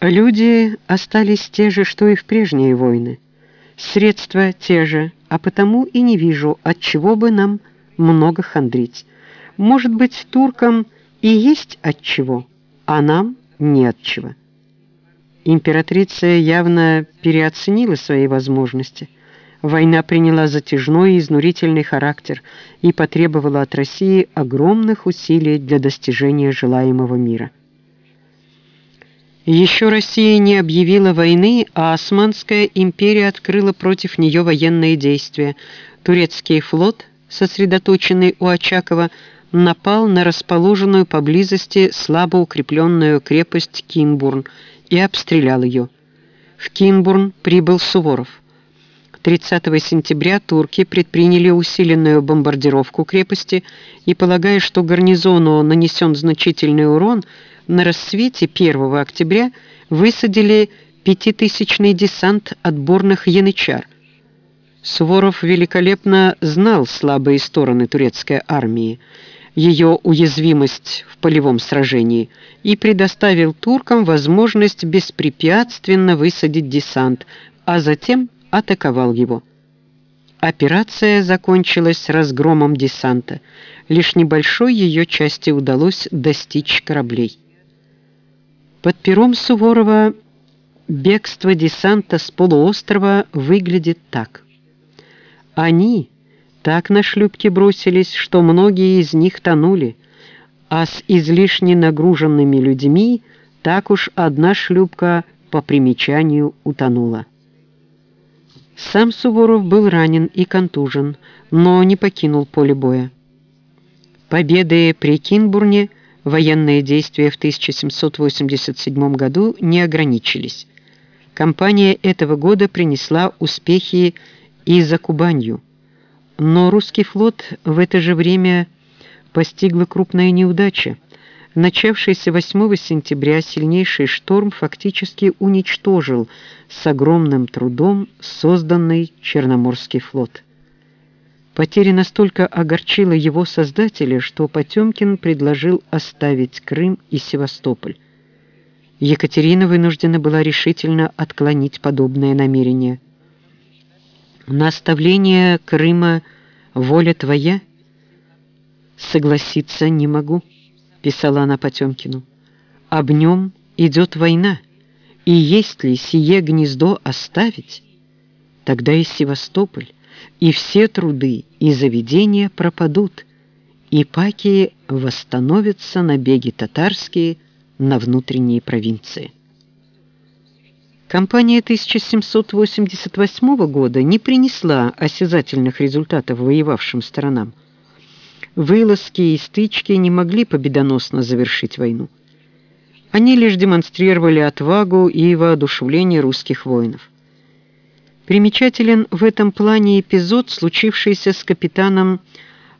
Люди остались те же, что и в прежние войны. Средства те же, а потому и не вижу, от чего бы нам много хандрить. Может быть, туркам и есть от чего, а нам не от чего. Императрица явно переоценила свои возможности. Война приняла затяжной и изнурительный характер и потребовала от России огромных усилий для достижения желаемого мира. Еще Россия не объявила войны, а Османская империя открыла против нее военные действия. Турецкий флот, сосредоточенный у Очакова, напал на расположенную поблизости слабо укрепленную крепость Кинбурн и обстрелял ее. В Кинбурн прибыл Суворов. 30 сентября турки предприняли усиленную бомбардировку крепости и, полагая, что гарнизону нанесен значительный урон, на рассвете 1 октября высадили пятитысячный десант отборных янычар. Суворов великолепно знал слабые стороны турецкой армии ее уязвимость в полевом сражении и предоставил туркам возможность беспрепятственно высадить десант, а затем атаковал его. Операция закончилась разгромом десанта. Лишь небольшой ее части удалось достичь кораблей. Под пером Суворова бегство десанта с полуострова выглядит так. Они так на шлюпки бросились, что многие из них тонули, а с излишне нагруженными людьми так уж одна шлюпка по примечанию утонула. Сам Суворов был ранен и контужен, но не покинул поле боя. Победы при Кинбурне военные действия в 1787 году не ограничились. Кампания этого года принесла успехи и за Кубанью. Но русский флот в это же время постигла крупная неудача. Начавшийся 8 сентября сильнейший шторм фактически уничтожил с огромным трудом созданный Черноморский флот. Потеря настолько огорчила его создателя, что Потемкин предложил оставить Крым и Севастополь. Екатерина вынуждена была решительно отклонить подобное намерение – на оставление Крыма воля твоя? Согласиться не могу, писала она Потемкину. Об нем идет война, и если сие гнездо оставить, тогда и Севастополь, и все труды и заведения пропадут, и паки восстановятся набеги татарские на внутренние провинции. Кампания 1788 года не принесла осязательных результатов воевавшим сторонам. Вылазки и стычки не могли победоносно завершить войну. Они лишь демонстрировали отвагу и воодушевление русских воинов. Примечателен в этом плане эпизод, случившийся с капитаном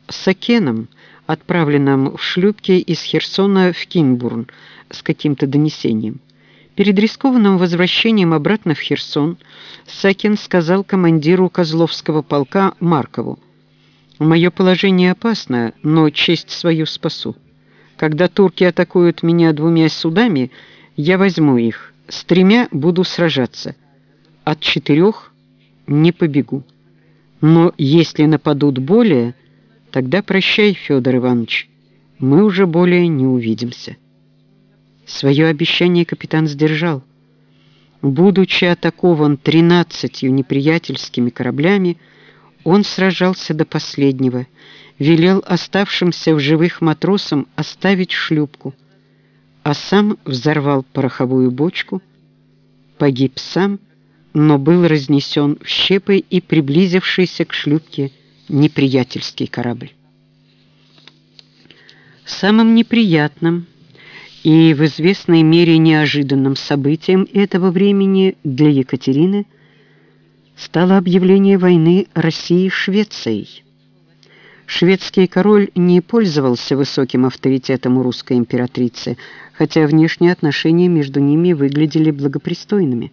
Сакеном, отправленным в шлюпке из Херсона в Кинбурн с каким-то донесением. Перед рискованным возвращением обратно в Херсон Сакин сказал командиру Козловского полка Маркову: «Мое положение опасно, но честь свою спасу. Когда турки атакуют меня двумя судами, я возьму их. С тремя буду сражаться. От четырех не побегу. Но если нападут более, тогда прощай, Федор Иванович. Мы уже более не увидимся. Свое обещание капитан сдержал. Будучи атакован тринадцатью неприятельскими кораблями, он сражался до последнего, велел оставшимся в живых матросам оставить шлюпку, а сам взорвал пороховую бочку, погиб сам, но был разнесен в щепы и приблизившийся к шлюпке неприятельский корабль. Самым неприятным и в известной мере неожиданным событием этого времени для Екатерины стало объявление войны России Швецией. Шведский король не пользовался высоким авторитетом у русской императрицы, хотя внешние отношения между ними выглядели благопристойными.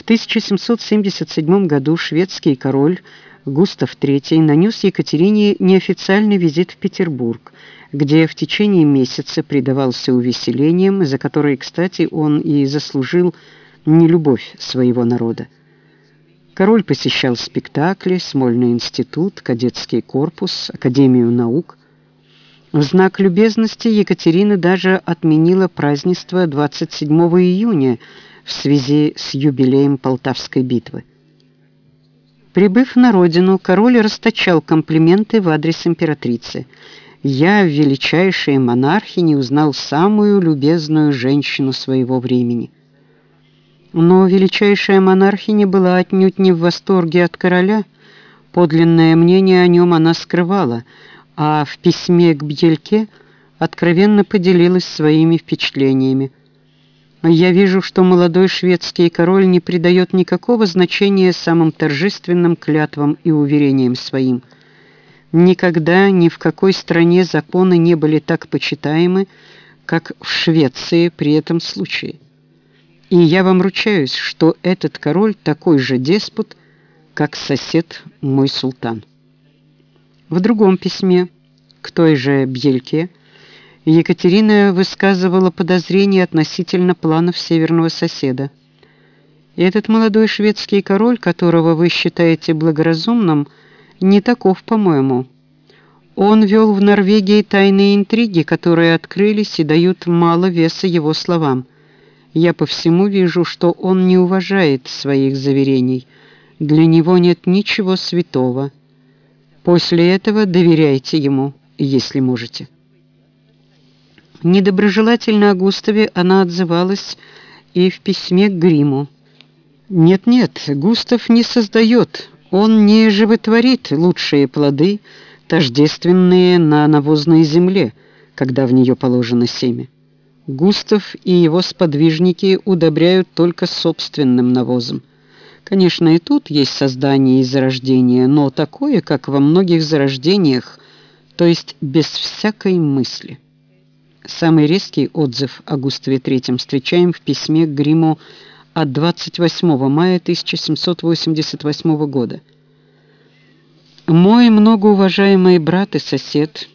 В 1777 году шведский король Густав III нанес Екатерине неофициальный визит в Петербург, где в течение месяца предавался увеселениям, за которые, кстати, он и заслужил нелюбовь своего народа. Король посещал спектакли, Смольный институт, кадетский корпус, Академию наук. В знак любезности Екатерина даже отменила празднество 27 июня в связи с юбилеем Полтавской битвы. Прибыв на родину, король расточал комплименты в адрес императрицы. «Я, величайшей монархини, узнал самую любезную женщину своего времени». Но величайшая монархиня была отнюдь не в восторге от короля. Подлинное мнение о нем она скрывала, а в письме к Бьельке откровенно поделилась своими впечатлениями. Я вижу, что молодой шведский король не придает никакого значения самым торжественным клятвам и уверениям своим. Никогда ни в какой стране законы не были так почитаемы, как в Швеции при этом случае. И я вам ручаюсь, что этот король такой же деспот, как сосед мой султан. В другом письме к той же Бьельке Екатерина высказывала подозрения относительно планов северного соседа. Этот молодой шведский король, которого вы считаете благоразумным, не таков, по-моему. Он вел в Норвегии тайные интриги, которые открылись и дают мало веса его словам. Я по всему вижу, что он не уважает своих заверений. Для него нет ничего святого. После этого доверяйте ему, если можете». Недоброжелательно о Густаве она отзывалась и в письме к Гриму. «Нет-нет, Густав не создает, он не животворит лучшие плоды, тождественные на навозной земле, когда в нее положено семя. Густав и его сподвижники удобряют только собственным навозом. Конечно, и тут есть создание и зарождение, но такое, как во многих зарождениях, то есть без всякой мысли». Самый резкий отзыв о Густаве III встречаем в письме к Гриму от 28 мая 1788 года. «Мой многоуважаемый брат и сосед,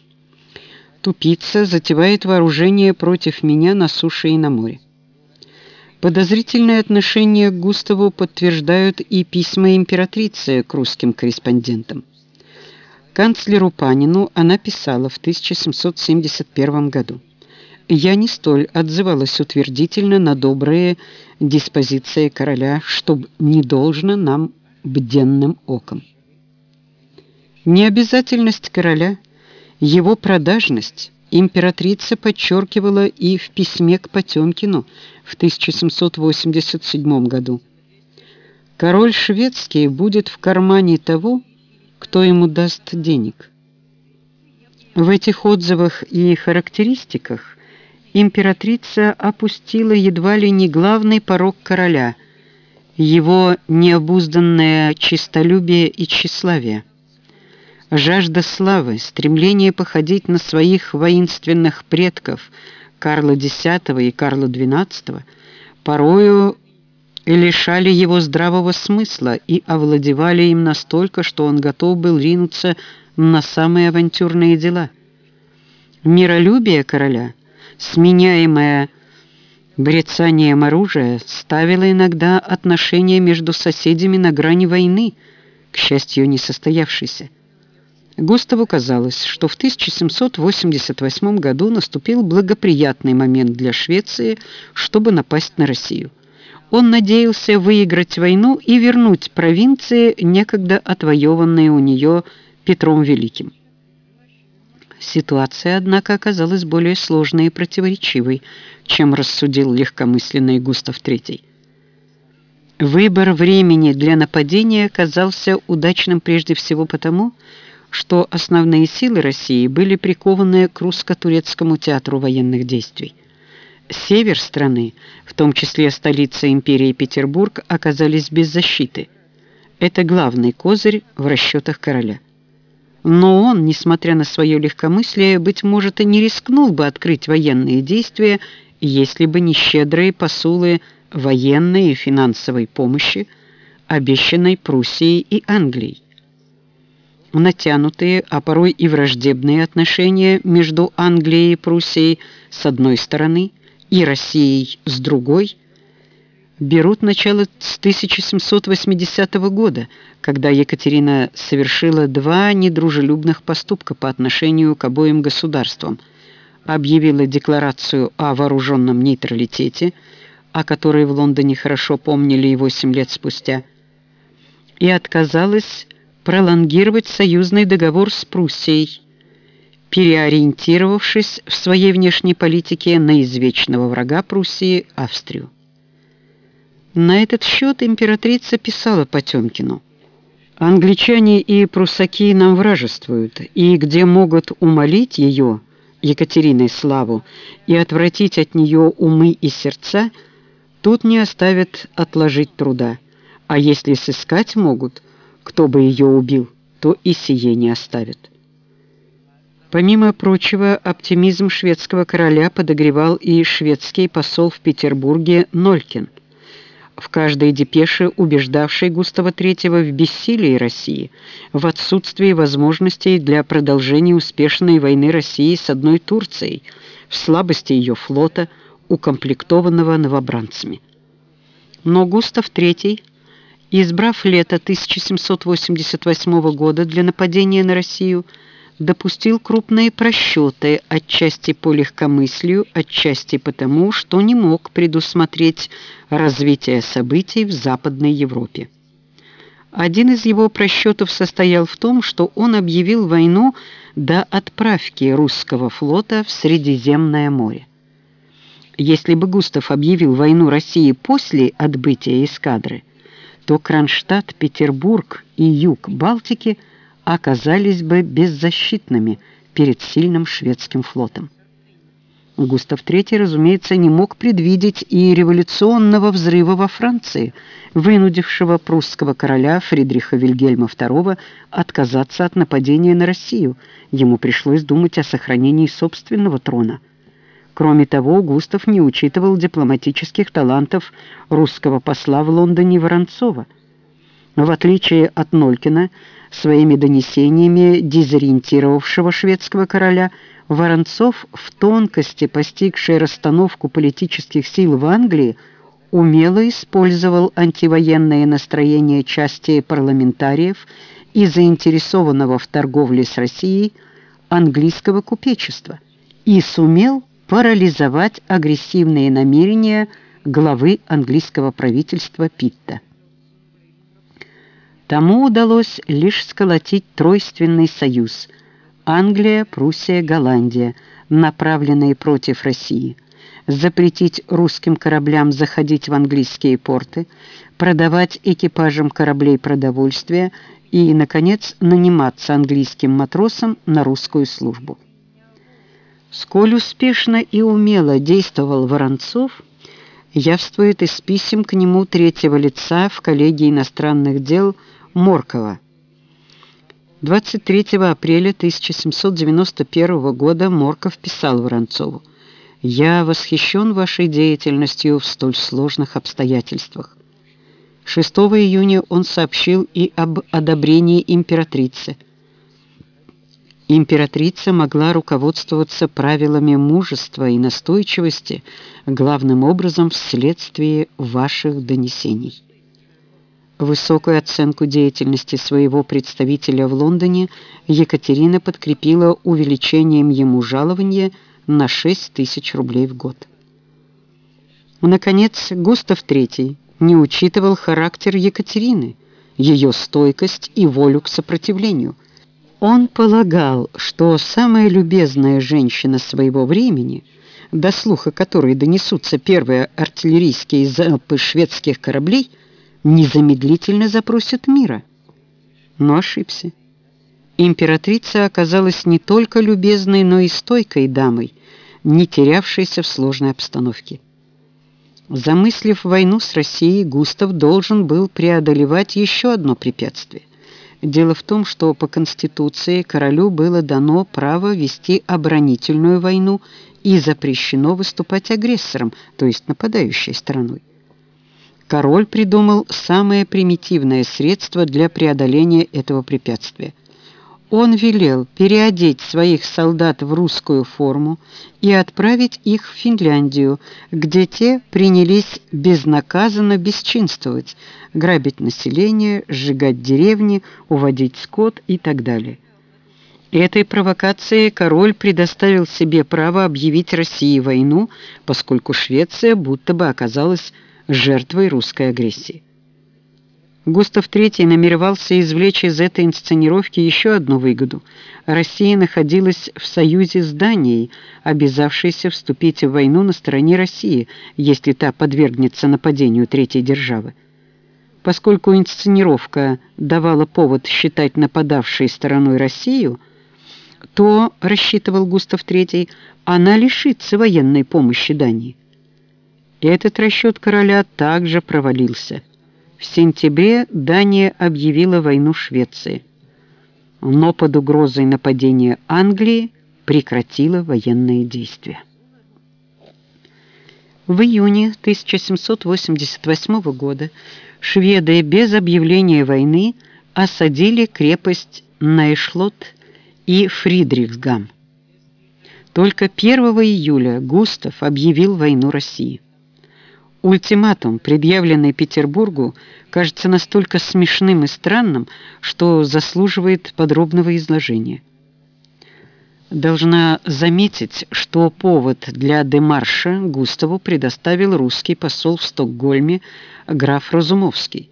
тупица, затевает вооружение против меня на суше и на море. Подозрительное отношение к Густаву подтверждают и письма императрицы к русским корреспондентам. Канцлеру Панину она писала в 1771 году я не столь отзывалась утвердительно на добрые диспозиции короля, чтоб не должно нам бденным оком. Необязательность короля, его продажность императрица подчеркивала и в письме к Потемкину в 1787 году. Король шведский будет в кармане того, кто ему даст денег. В этих отзывах и характеристиках императрица опустила едва ли не главный порог короля – его необузданное честолюбие и тщеславие. Жажда славы, стремление походить на своих воинственных предков Карла X и Карла XII порою лишали его здравого смысла и овладевали им настолько, что он готов был ринуться на самые авантюрные дела. Миролюбие короля – сменяемое брецанием оружия, ставило иногда отношения между соседями на грани войны, к счастью, не состоявшейся. Густаву казалось, что в 1788 году наступил благоприятный момент для Швеции, чтобы напасть на Россию. Он надеялся выиграть войну и вернуть провинции, некогда отвоеванные у нее Петром Великим. Ситуация, однако, оказалась более сложной и противоречивой, чем рассудил легкомысленный Густав III. Выбор времени для нападения оказался удачным прежде всего потому, что основные силы России были прикованы к русско-турецкому театру военных действий. Север страны, в том числе столица империи Петербург, оказались без защиты. Это главный козырь в расчетах короля. Но он, несмотря на свое легкомыслие, быть может, и не рискнул бы открыть военные действия, если бы не щедрые посулы военной и финансовой помощи, обещанной Пруссией и Англией. натянутые, а порой и враждебные отношения между Англией и Пруссией с одной стороны и Россией с другой берут начало с 1780 года, когда Екатерина совершила два недружелюбных поступка по отношению к обоим государствам, объявила декларацию о вооруженном нейтралитете, о которой в Лондоне хорошо помнили и восемь лет спустя, и отказалась пролонгировать союзный договор с Пруссией, переориентировавшись в своей внешней политике на извечного врага Пруссии Австрию. На этот счет императрица писала Потемкину. «Англичане и прусаки нам вражествуют, и где могут умолить ее, Екатериной славу, и отвратить от нее умы и сердца, тут не оставят отложить труда, а если сыскать могут, кто бы ее убил, то и сие не оставит. Помимо прочего, оптимизм шведского короля подогревал и шведский посол в Петербурге Нолькин, в каждой депеше убеждавший Густава III в бессилии России, в отсутствии возможностей для продолжения успешной войны России с одной Турцией, в слабости ее флота, укомплектованного новобранцами. Но Густав III – избрав лето 1788 года для нападения на Россию, допустил крупные просчеты, отчасти по легкомыслию, отчасти потому, что не мог предусмотреть развитие событий в Западной Европе. Один из его просчетов состоял в том, что он объявил войну до отправки русского флота в Средиземное море. Если бы Густав объявил войну России после отбытия эскадры, то Кронштадт, Петербург и юг Балтики оказались бы беззащитными перед сильным шведским флотом. Густав III, разумеется, не мог предвидеть и революционного взрыва во Франции, вынудившего прусского короля Фридриха Вильгельма II отказаться от нападения на Россию. Ему пришлось думать о сохранении собственного трона – Кроме того, Густав не учитывал дипломатических талантов русского посла в Лондоне Воронцова. В отличие от Нолькина, своими донесениями дезориентировавшего шведского короля, Воронцов, в тонкости постигший расстановку политических сил в Англии, умело использовал антивоенное настроение части парламентариев и заинтересованного в торговле с Россией английского купечества и сумел парализовать агрессивные намерения главы английского правительства Питта. Тому удалось лишь сколотить тройственный союз Англия, Пруссия, Голландия, направленные против России, запретить русским кораблям заходить в английские порты, продавать экипажам кораблей продовольствие и, наконец, наниматься английским матросам на русскую службу. Сколь успешно и умело действовал Воронцов, явствует из писем к нему третьего лица в коллегии иностранных дел Моркова. 23 апреля 1791 года Морков писал Воронцову «Я восхищен вашей деятельностью в столь сложных обстоятельствах». 6 июня он сообщил и об одобрении императрицы – Императрица могла руководствоваться правилами мужества и настойчивости, главным образом вследствие ваших донесений. Высокую оценку деятельности своего представителя в Лондоне Екатерина подкрепила увеличением ему жалования на 6 тысяч рублей в год. Наконец, Густав III не учитывал характер Екатерины, ее стойкость и волю к сопротивлению – он полагал, что самая любезная женщина своего времени, до слуха которой донесутся первые артиллерийские залпы шведских кораблей, незамедлительно запросит мира. Но ошибся. Императрица оказалась не только любезной, но и стойкой дамой, не терявшейся в сложной обстановке. Замыслив войну с Россией, Густав должен был преодолевать еще одно препятствие – Дело в том, что по Конституции королю было дано право вести оборонительную войну и запрещено выступать агрессором, то есть нападающей стороной. Король придумал самое примитивное средство для преодоления этого препятствия. он велел переодеть своих солдат в русскую форму и отправить их в Финляндию, где те принялись безнаказанно бесчинствовать, грабить население, сжигать деревни, уводить скот и так далее. Этой провокацией король предоставил себе право объявить России войну, поскольку Швеция будто бы оказалась жертвой русской агрессии. Густав III намеревался извлечь из этой инсценировки еще одну выгоду. Россия находилась в союзе с Данией, обязавшейся вступить в войну на стороне России, если та подвергнется нападению третьей державы. Поскольку инсценировка давала повод считать нападавшей стороной Россию, то, рассчитывал Густав III, она лишится военной помощи Дании. Этот расчет короля также провалился. В сентябре Дания объявила войну Швеции, но под угрозой нападения Англии прекратила военные действия. В июне 1788 года шведы без объявления войны осадили крепость Найшлот и Фридрихсгам. Только 1 июля Густав объявил войну России. Ультиматум, предъявленный Петербургу, кажется настолько смешным и странным, что заслуживает подробного изложения. Должна заметить, что повод для демарша Густаву предоставил русский посол в Стокгольме граф Разумовский.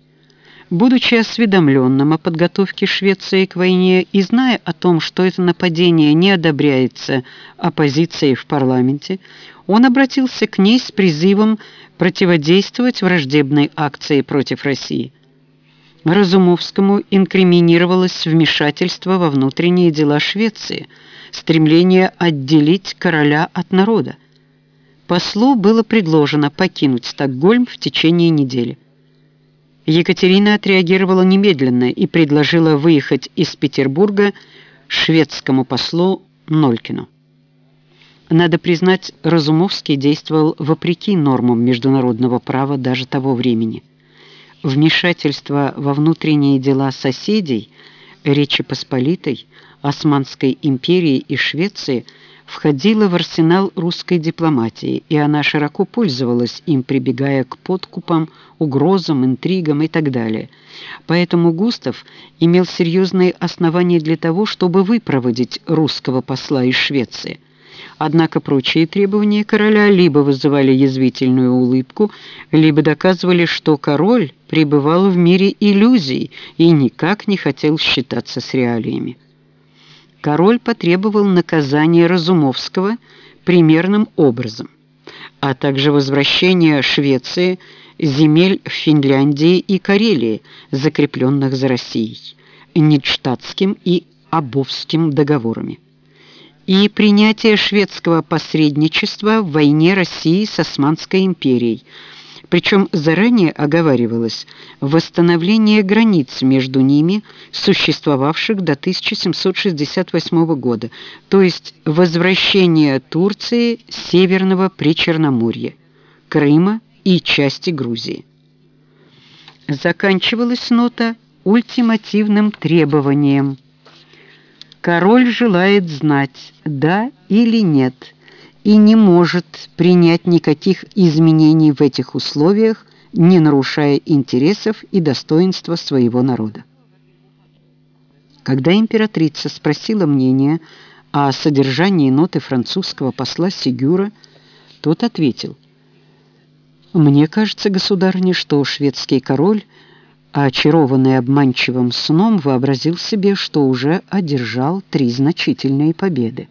Будучи осведомленным о подготовке Швеции к войне и зная о том, что это нападение не одобряется оппозицией в парламенте, он обратился к ней с призывом противодействовать враждебной акции против России. Разумовскому инкриминировалось вмешательство во внутренние дела Швеции, стремление отделить короля от народа. Послу было предложено покинуть Стокгольм в течение недели. Екатерина отреагировала немедленно и предложила выехать из Петербурга шведскому послу Нолькину. Надо признать, Разумовский действовал вопреки нормам международного права даже того времени. Вмешательство во внутренние дела соседей Речи Посполитой, Османской империи и Швеции входило в арсенал русской дипломатии, и она широко пользовалась им, прибегая к подкупам, угрозам, интригам и так далее. Поэтому Густав имел серьезные основания для того, чтобы выпроводить русского посла из Швеции. Однако прочие требования короля либо вызывали язвительную улыбку, либо доказывали, что король пребывал в мире иллюзий и никак не хотел считаться с реалиями. Король потребовал наказания Разумовского примерным образом, а также возвращения Швеции земель в Финляндии и Карелии, закрепленных за Россией, Нидштадтским и Обовским договорами и принятие шведского посредничества в войне России с Османской империей. Причем заранее оговаривалось восстановление границ между ними, существовавших до 1768 года, то есть возвращение Турции Северного Причерноморья, Крыма и части Грузии. Заканчивалась нота ультимативным требованием – Король желает знать, да или нет, и не может принять никаких изменений в этих условиях, не нарушая интересов и достоинства своего народа. Когда императрица спросила мнение о содержании ноты французского посла Сигюра, тот ответил, «Мне кажется, государыня, что шведский король – а очарованный обманчивым сном вообразил себе, что уже одержал три значительные победы.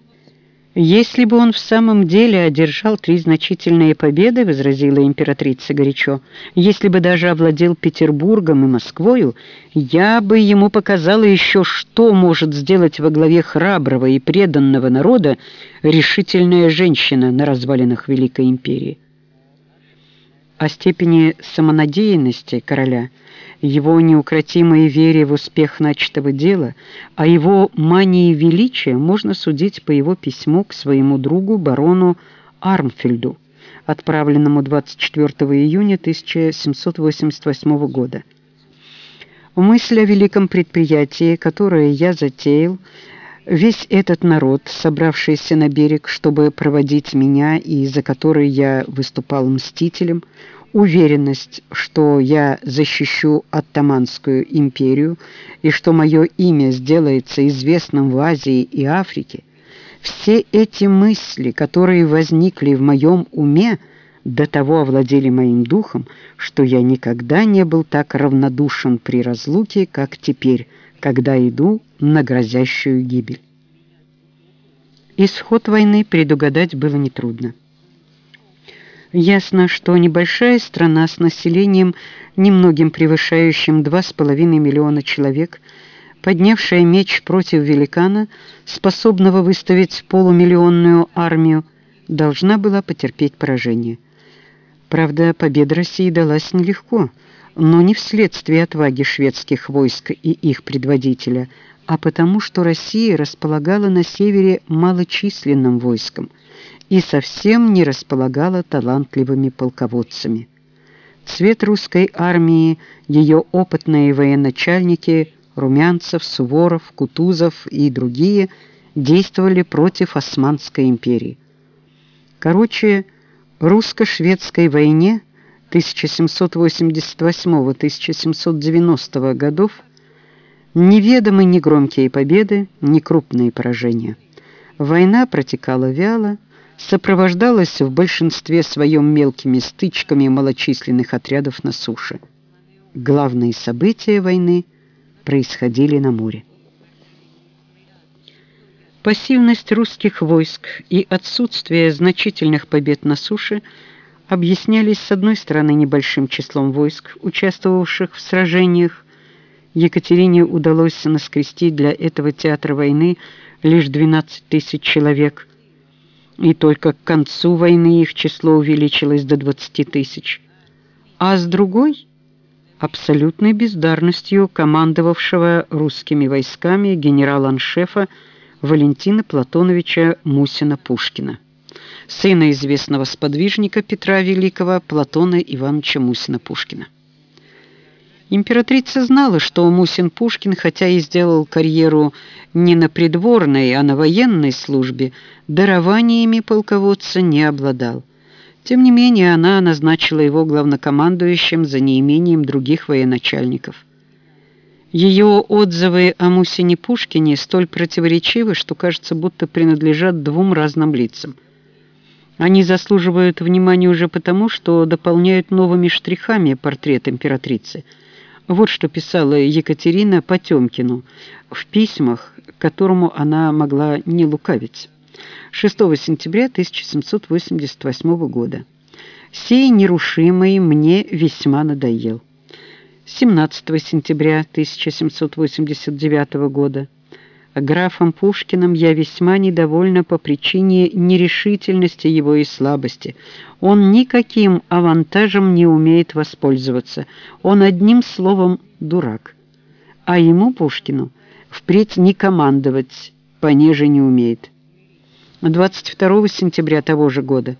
«Если бы он в самом деле одержал три значительные победы, — возразила императрица горячо, — если бы даже овладел Петербургом и Москвою, я бы ему показала еще, что может сделать во главе храброго и преданного народа решительная женщина на развалинах Великой империи. О степени самонадеянности короля — его неукротимой вере в успех начатого дела, а его мании величия можно судить по его письму к своему другу барону Армфельду, отправленному 24 июня 1788 года. Мысль о великом предприятии, которое я затеял, весь этот народ, собравшийся на берег, чтобы проводить меня и за который я выступал мстителем, уверенность, что я защищу Оттоманскую империю и что мое имя сделается известным в Азии и Африке, все эти мысли, которые возникли в моем уме, до того овладели моим духом, что я никогда не был так равнодушен при разлуке, как теперь, когда иду на грозящую гибель. Исход войны предугадать было нетрудно. Ясно, что небольшая страна с населением, немногим превышающим 2,5 миллиона человек, поднявшая меч против великана, способного выставить полумиллионную армию, должна была потерпеть поражение. Правда, победа России далась нелегко, но не вследствие отваги шведских войск и их предводителя, а потому, что Россия располагала на севере малочисленным войском – и совсем не располагала талантливыми полководцами. Цвет русской армии, ее опытные военачальники Румянцев, Суворов, Кутузов и другие действовали против Османской империи. Короче, русско-шведской войне 1788-1790 годов неведомы ни громкие победы, ни крупные поражения. Война протекала вяло, сопровождалась в большинстве своем мелкими стычками малочисленных отрядов на суше. Главные события войны происходили на море. Пассивность русских войск и отсутствие значительных побед на суше объяснялись с одной стороны небольшим числом войск, участвовавших в сражениях. Екатерине удалось наскрести для этого театра войны лишь 12 тысяч человек – и только к концу войны их число увеличилось до 20 тысяч. А с другой – абсолютной бездарностью командовавшего русскими войсками генерала-аншефа Валентина Платоновича Мусина-Пушкина, сына известного сподвижника Петра Великого Платона Ивановича Мусина-Пушкина. Императрица знала, что Мусин-Пушкин, хотя и сделал карьеру не на придворной, а на военной службе, дарованиями полководца не обладал. Тем не менее, она назначила его главнокомандующим за неимением других военачальников. Ее отзывы о Мусине Пушкине столь противоречивы, что кажется, будто принадлежат двум разным лицам. Они заслуживают внимания уже потому, что дополняют новыми штрихами портрет императрицы – вот что писала Екатерина Потемкину в письмах, которому она могла не лукавить. 6 сентября 1788 года. «Сей нерушимый мне весьма надоел». 17 сентября 1789 года. Графом Пушкиным я весьма недовольна по причине нерешительности его и слабости. Он никаким авантажем не умеет воспользоваться. Он одним словом дурак. А ему, Пушкину, впредь не командовать, понеже не умеет. 22 сентября того же года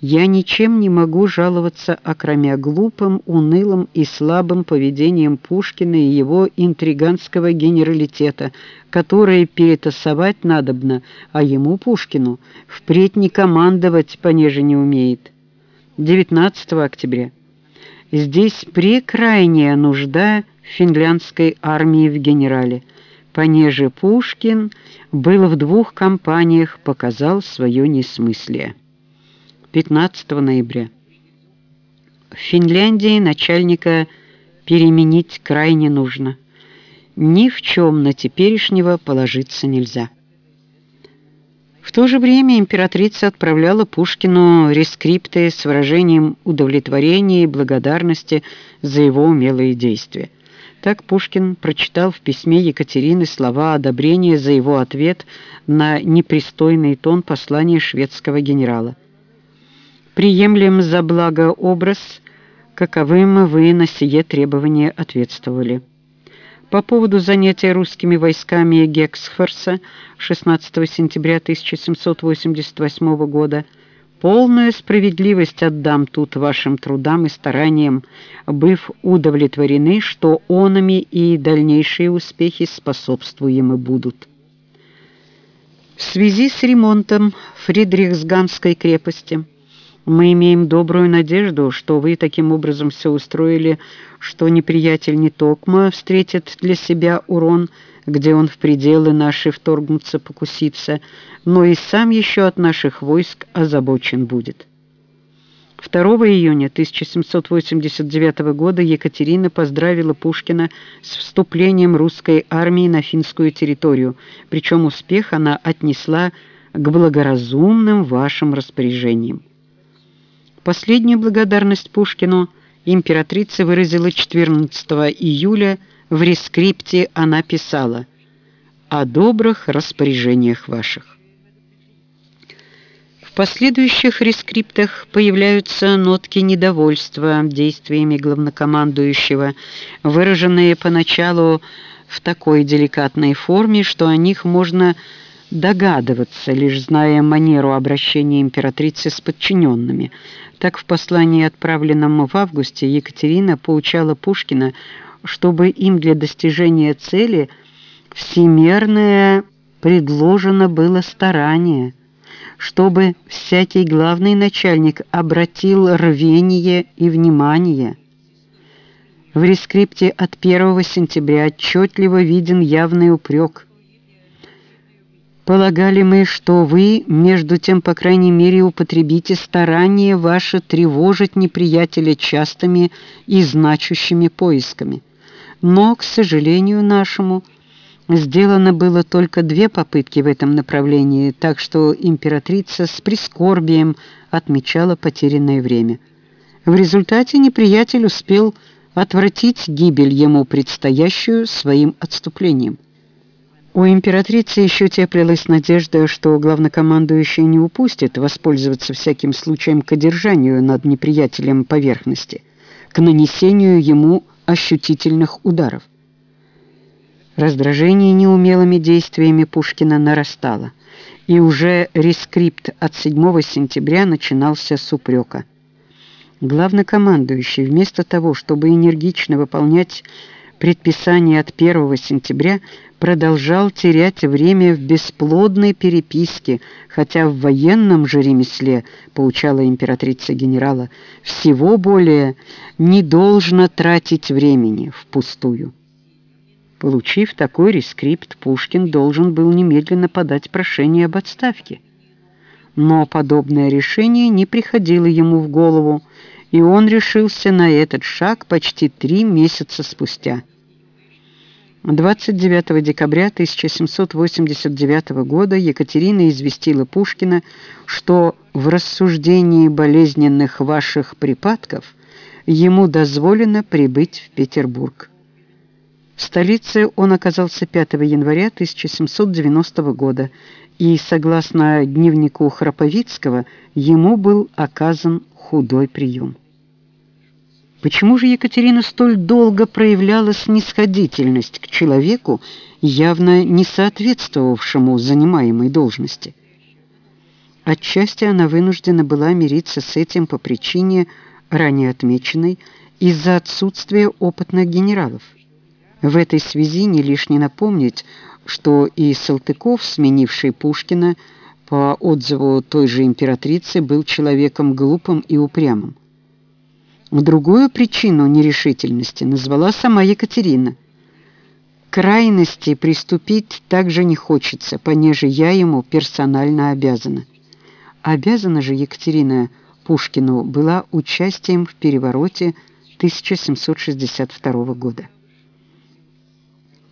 я ничем не могу жаловаться, окромя глупым, унылым и слабым поведением Пушкина и его интриганского генералитета, которое перетасовать надобно, а ему, Пушкину, впредь не командовать понеже не умеет. 19 октября. Здесь прекрайняя нужда финляндской армии в генерале. Понеже Пушкин был в двух кампаниях, показал свое несмыслие. 15 ноября. В Финляндии начальника переменить крайне нужно. Ни в чем на теперешнего положиться нельзя. В то же время императрица отправляла Пушкину рескрипты с выражением удовлетворения и благодарности за его умелые действия. Так Пушкин прочитал в письме Екатерины слова одобрения за его ответ на непристойный тон послания шведского генерала приемлем за благо образ, каковым вы на сие требование ответствовали. По поводу занятия русскими войсками Гексфорса 16 сентября 1788 года Полную справедливость отдам тут вашим трудам и стараниям, быв удовлетворены, что онами и дальнейшие успехи способствуемы будут. В связи с ремонтом Фридрихсганской крепости мы имеем добрую надежду, что вы таким образом все устроили, что неприятель не токмо встретит для себя урон, где он в пределы наши вторгнуться покусится, но и сам еще от наших войск озабочен будет. 2 июня 1789 года Екатерина поздравила Пушкина с вступлением русской армии на финскую территорию, причем успех она отнесла к благоразумным вашим распоряжениям. Последнюю благодарность Пушкину императрица выразила 14 июля в рескрипте она писала «О добрых распоряжениях ваших». В последующих рескриптах появляются нотки недовольства действиями главнокомандующего, выраженные поначалу в такой деликатной форме, что о них можно догадываться, лишь зная манеру обращения императрицы с подчиненными. Так в послании, отправленном в августе, Екатерина поучала Пушкина, чтобы им для достижения цели всемерное предложено было старание, чтобы всякий главный начальник обратил рвение и внимание. В рескрипте от 1 сентября отчетливо виден явный упрек – Полагали мы, что вы, между тем, по крайней мере, употребите старание ваше тревожить неприятеля частыми и значущими поисками. Но, к сожалению нашему, сделано было только две попытки в этом направлении, так что императрица с прискорбием отмечала потерянное время. В результате неприятель успел отвратить гибель ему предстоящую своим отступлением. У императрицы еще теплилась надежда, что главнокомандующий не упустит воспользоваться всяким случаем к одержанию над неприятелем поверхности, к нанесению ему ощутительных ударов. Раздражение неумелыми действиями Пушкина нарастало, и уже рескрипт от 7 сентября начинался с упрека. Главнокомандующий, вместо того, чтобы энергично выполнять предписание от 1 сентября продолжал терять время в бесплодной переписке, хотя в военном же ремесле, поучала императрица генерала, всего более не должно тратить времени впустую. Получив такой рескрипт, Пушкин должен был немедленно подать прошение об отставке. Но подобное решение не приходило ему в голову, и он решился на этот шаг почти три месяца спустя. 29 декабря 1789 года Екатерина известила Пушкина, что в рассуждении болезненных ваших припадков ему дозволено прибыть в Петербург. В столице он оказался 5 января 1790 года, и, согласно дневнику Храповицкого, ему был оказан худой прием. Почему же Екатерина столь долго проявляла снисходительность к человеку, явно не соответствовавшему занимаемой должности? Отчасти она вынуждена была мириться с этим по причине, ранее отмеченной, из-за отсутствия опытных генералов. В этой связи не лишне напомнить, что и Салтыков, сменивший Пушкина, по отзыву той же императрицы, был человеком глупым и упрямым. Другую причину нерешительности назвала сама Екатерина. Крайности приступить также не хочется, понеже я ему персонально обязана. Обязана же Екатерина Пушкину была участием в перевороте 1762 года.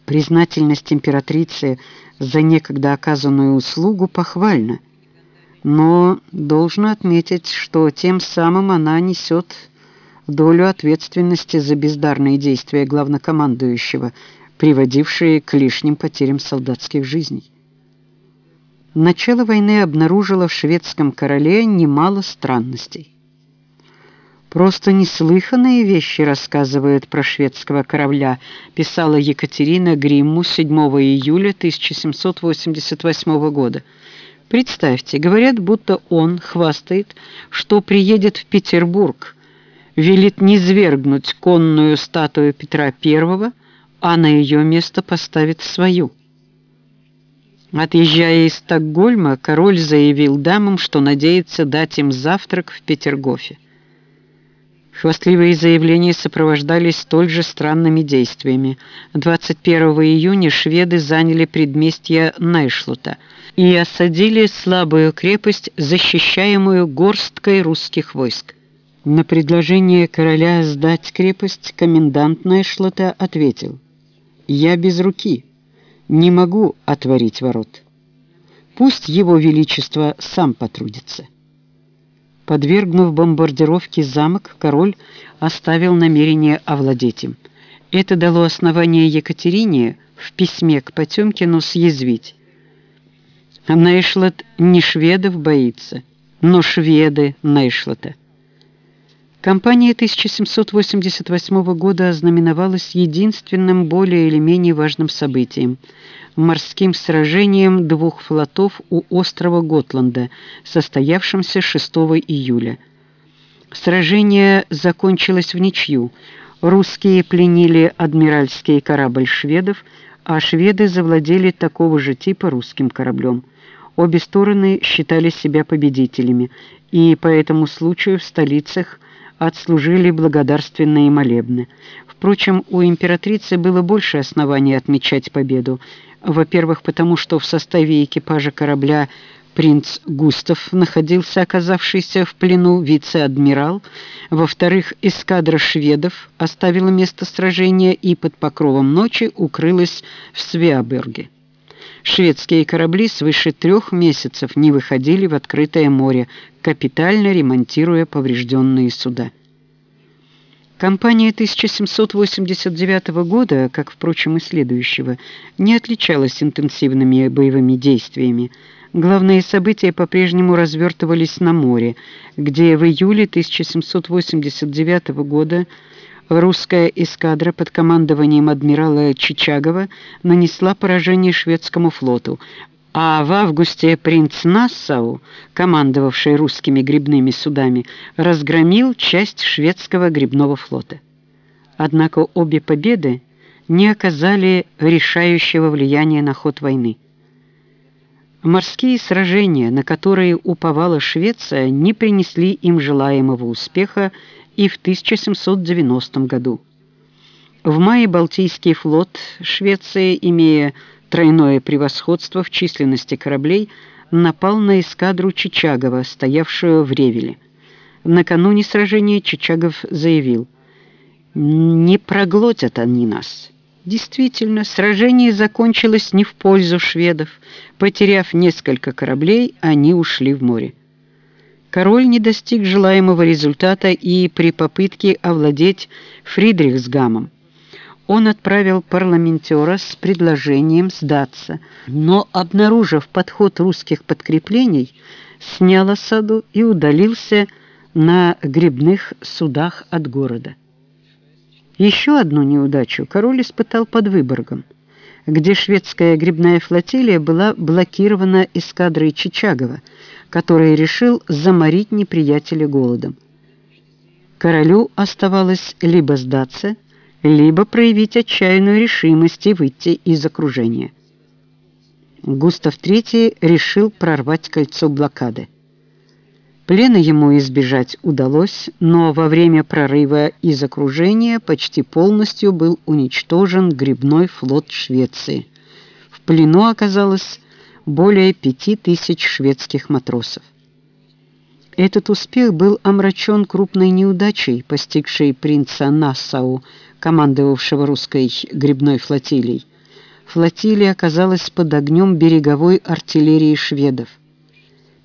Признательность императрицы за некогда оказанную услугу похвальна, но должно отметить, что тем самым она несет долю ответственности за бездарные действия главнокомандующего, приводившие к лишним потерям солдатских жизней. Начало войны обнаружило в шведском короле немало странностей. Просто неслыханные вещи рассказывают про шведского корабля, писала Екатерина Гримму 7 июля 1788 года. Представьте, говорят, будто он хвастает, что приедет в Петербург, велит низвергнуть конную статую Петра I, а на ее место поставит свою. Отъезжая из Стокгольма, король заявил дамам, что надеется дать им завтрак в Петергофе. Хвастливые заявления сопровождались столь же странными действиями. 21 июня шведы заняли предместье Найшлута и осадили слабую крепость, защищаемую горсткой русских войск. На предложение короля сдать крепость комендант Найшлута ответил «Я без руки» не могу отворить ворот. Пусть его величество сам потрудится. Подвергнув бомбардировке замок, король оставил намерение овладеть им. Это дало основание Екатерине в письме к Потемкину съязвить. Найшлот не шведов боится, но шведы Найшлота. Кампания 1788 года ознаменовалась единственным более или менее важным событием – морским сражением двух флотов у острова Готланда, состоявшимся 6 июля. Сражение закончилось в ничью. Русские пленили адмиральский корабль шведов, а шведы завладели такого же типа русским кораблем. Обе стороны считали себя победителями, и по этому случаю в столицах – отслужили благодарственные молебны. Впрочем, у императрицы было больше оснований отмечать победу. Во-первых, потому что в составе экипажа корабля принц Густав находился оказавшийся в плену вице-адмирал. Во-вторых, эскадра шведов оставила место сражения и под покровом ночи укрылась в Свеаберге. Шведские корабли свыше трех месяцев не выходили в открытое море, капитально ремонтируя поврежденные суда. Кампания 1789 года, как, впрочем, и следующего, не отличалась интенсивными боевыми действиями. Главные события по-прежнему развертывались на море, где в июле 1789 года русская эскадра под командованием адмирала Чичагова нанесла поражение шведскому флоту, а в августе принц Нассау, командовавший русскими грибными судами, разгромил часть шведского грибного флота. Однако обе победы не оказали решающего влияния на ход войны. Морские сражения, на которые уповала Швеция, не принесли им желаемого успеха и в 1790 году. В мае Балтийский флот Швеции, имея тройное превосходство в численности кораблей, напал на эскадру Чичагова, стоявшую в Ревеле. Накануне сражения Чичагов заявил «Не проглотят они нас». Действительно, сражение закончилось не в пользу шведов. Потеряв несколько кораблей, они ушли в море. Король не достиг желаемого результата и при попытке овладеть Фридрихсгамом он отправил парламентера с предложением сдаться, но, обнаружив подход русских подкреплений, снял осаду и удалился на грибных судах от города. Еще одну неудачу король испытал под Выборгом, где шведская грибная флотилия была блокирована эскадрой Чичагова, который решил заморить неприятеля голодом. Королю оставалось либо сдаться, либо проявить отчаянную решимость и выйти из окружения. Густав III решил прорвать кольцо блокады. Плена ему избежать удалось, но во время прорыва из окружения почти полностью был уничтожен грибной флот Швеции. В плену оказалось более пяти тысяч шведских матросов. Этот успех был омрачен крупной неудачей, постигшей принца Нассау, командовавшего русской грибной флотилией. Флотилия оказалась под огнем береговой артиллерии шведов.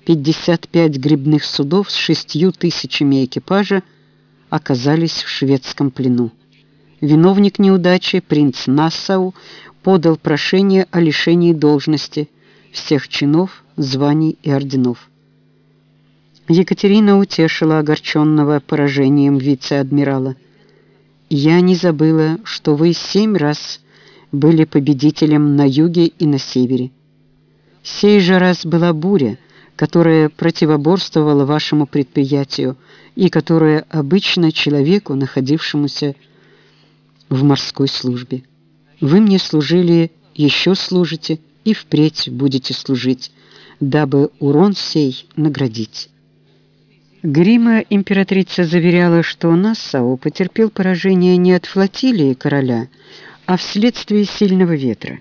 55 грибных судов с шестью тысячами экипажа оказались в шведском плену. Виновник неудачи, принц Нассау, подал прошение о лишении должности всех чинов, званий и орденов. Екатерина утешила огорченного поражением вице-адмирала. «Я не забыла, что вы семь раз были победителем на юге и на севере. Сей же раз была буря, которое противоборствовало вашему предприятию и которое обычно человеку, находившемуся в морской службе. Вы мне служили, еще служите и впредь будете служить, дабы урон сей наградить. Грима императрица заверяла, что Нассау потерпел поражение не от флотилии короля, а вследствие сильного ветра.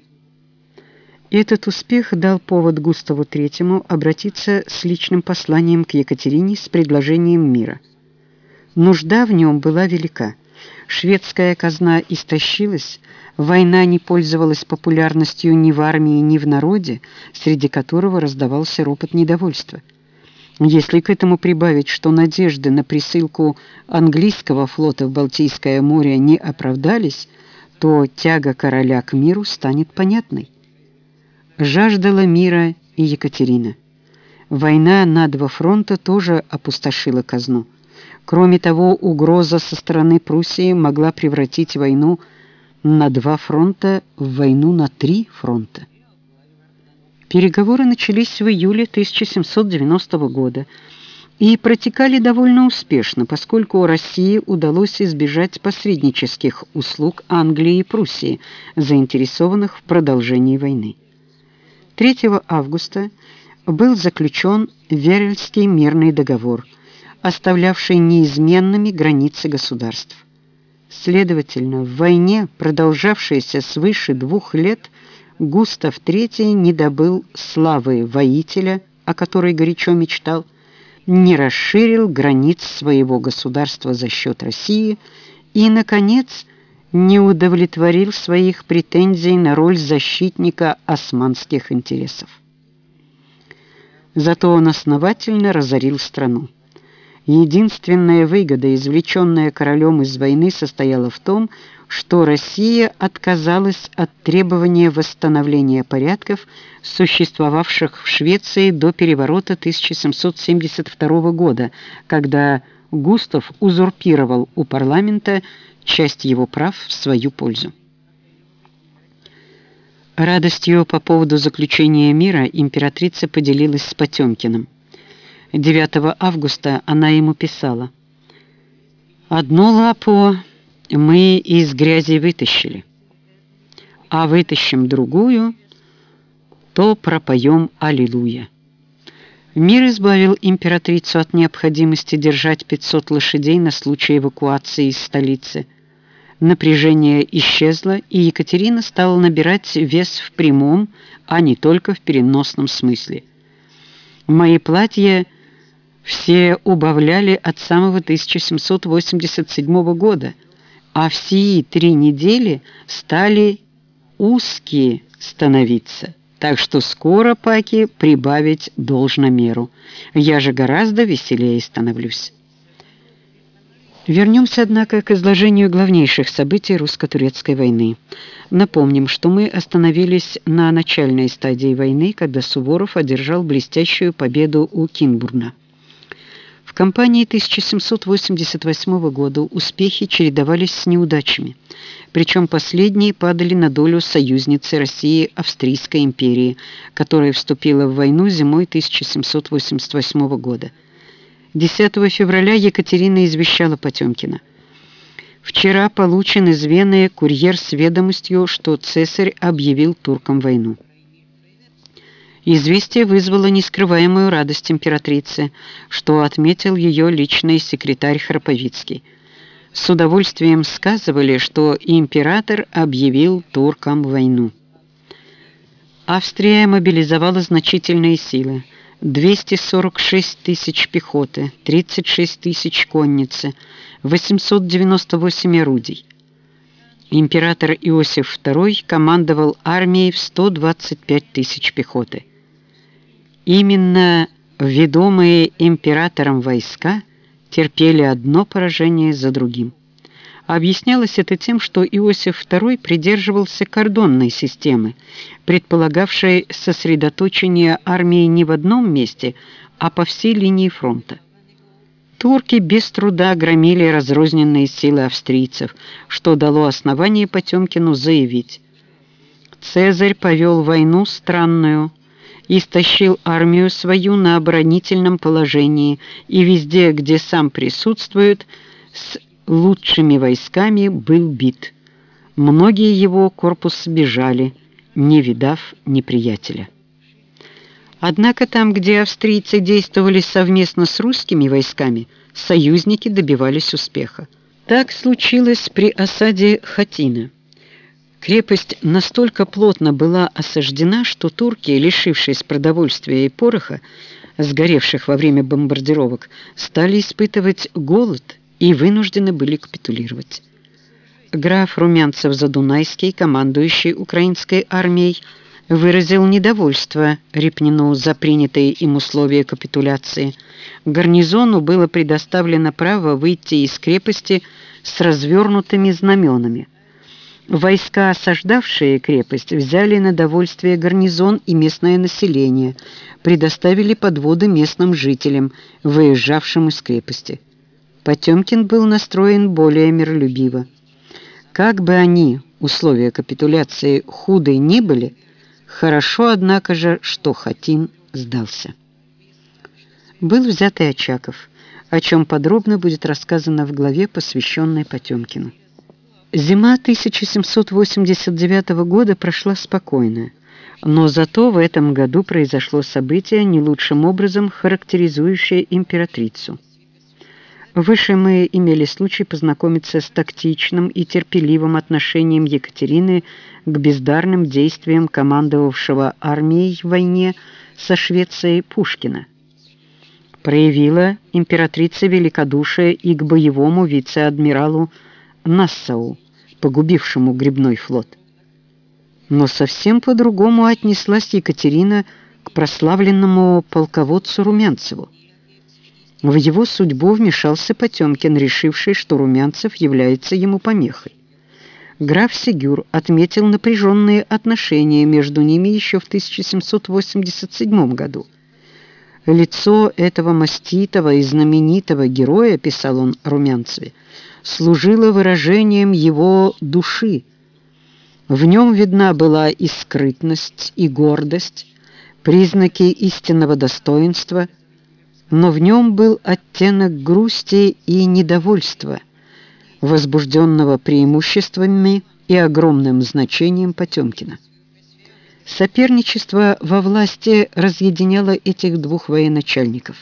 Этот успех дал повод Густаву III обратиться с личным посланием к Екатерине с предложением мира. Нужда в нем была велика. Шведская казна истощилась, война не пользовалась популярностью ни в армии, ни в народе, среди которого раздавался ропот недовольства. Если к этому прибавить, что надежды на присылку английского флота в Балтийское море не оправдались, то тяга короля к миру станет понятной. Жаждала мира и Екатерина. Война на два фронта тоже опустошила казну. Кроме того, угроза со стороны Пруссии могла превратить войну на два фронта в войну на три фронта. Переговоры начались в июле 1790 года и протекали довольно успешно, поскольку России удалось избежать посреднических услуг Англии и Пруссии, заинтересованных в продолжении войны. 3 августа был заключен Верельский мирный договор, оставлявший неизменными границы государств. Следовательно, в войне, продолжавшейся свыше двух лет, Густав III не добыл славы воителя, о которой горячо мечтал, не расширил границ своего государства за счет России и, наконец, не удовлетворил своих претензий на роль защитника османских интересов. Зато он основательно разорил страну. Единственная выгода, извлеченная королем из войны, состояла в том, что Россия отказалась от требования восстановления порядков, существовавших в Швеции до переворота 1772 года, когда Густав узурпировал у парламента часть его прав в свою пользу. Радостью по поводу заключения мира императрица поделилась с Потемкиным. 9 августа она ему писала «Одну лапу мы из грязи вытащили, а вытащим другую, то пропоем Аллилуйя». Мир избавил императрицу от необходимости держать 500 лошадей на случай эвакуации из столицы. Напряжение исчезло, и Екатерина стала набирать вес в прямом, а не только в переносном смысле. Мои платья все убавляли от самого 1787 года, а в сии три недели стали узкие становиться. Так что скоро, Паки, прибавить должно меру. Я же гораздо веселее становлюсь. Вернемся, однако, к изложению главнейших событий русско-турецкой войны. Напомним, что мы остановились на начальной стадии войны, когда Суворов одержал блестящую победу у Кинбурна. В кампании 1788 года успехи чередовались с неудачами, причем последние падали на долю союзницы России Австрийской империи, которая вступила в войну зимой 1788 года. 10 февраля Екатерина извещала Потемкина. Вчера получен из Вены курьер с ведомостью, что цесарь объявил туркам войну. Известие вызвало нескрываемую радость императрицы, что отметил ее личный секретарь Храповицкий. С удовольствием сказывали, что император объявил туркам войну. Австрия мобилизовала значительные силы. 246 тысяч пехоты, 36 тысяч конницы, 898 орудий. Император Иосиф II командовал армией в 125 тысяч пехоты. Именно ведомые императором войска терпели одно поражение за другим. Объяснялось это тем, что Иосиф II придерживался кордонной системы, предполагавшей сосредоточение армии не в одном месте, а по всей линии фронта. Турки без труда громили разрозненные силы австрийцев, что дало основание Потемкину заявить. Цезарь повел войну странную, истощил армию свою на оборонительном положении и везде, где сам присутствует, с лучшими войсками был бит. Многие его корпус бежали, не видав неприятеля. Однако там, где австрийцы действовали совместно с русскими войсками, союзники добивались успеха. Так случилось при осаде Хатина. Крепость настолько плотно была осаждена, что турки, лишившись продовольствия и пороха, сгоревших во время бомбардировок, стали испытывать голод и вынуждены были капитулировать. Граф Румянцев-Задунайский, командующий украинской армией, выразил недовольство Репнину за принятые им условия капитуляции. Гарнизону было предоставлено право выйти из крепости с развернутыми знаменами. Войска, осаждавшие крепость, взяли на довольствие гарнизон и местное население, предоставили подводы местным жителям, выезжавшим из крепости. Потемкин был настроен более миролюбиво. Как бы они, условия капитуляции, худые ни были, хорошо, однако же, что Хатин сдался. Был взят и Очаков, о чем подробно будет рассказано в главе, посвященной Потемкину. Зима 1789 года прошла спокойно, но зато в этом году произошло событие, не лучшим образом характеризующее императрицу. Выше мы имели случай познакомиться с тактичным и терпеливым отношением Екатерины к бездарным действиям командовавшего армией в войне со Швецией Пушкина. Проявила императрица великодушие и к боевому вице-адмиралу Нассау, погубившему грибной флот. Но совсем по-другому отнеслась Екатерина к прославленному полководцу Румянцеву. В его судьбу вмешался Потемкин, решивший, что Румянцев является ему помехой. Граф Сигюр отметил напряженные отношения между ними еще в 1787 году. Лицо этого маститого и знаменитого героя, писал он Румянцеве, служило выражением его души. В нем видна была и скрытность, и гордость, признаки истинного достоинства, но в нем был оттенок грусти и недовольства, возбужденного преимуществами и огромным значением Потемкина. Соперничество во власти разъединяло этих двух военачальников.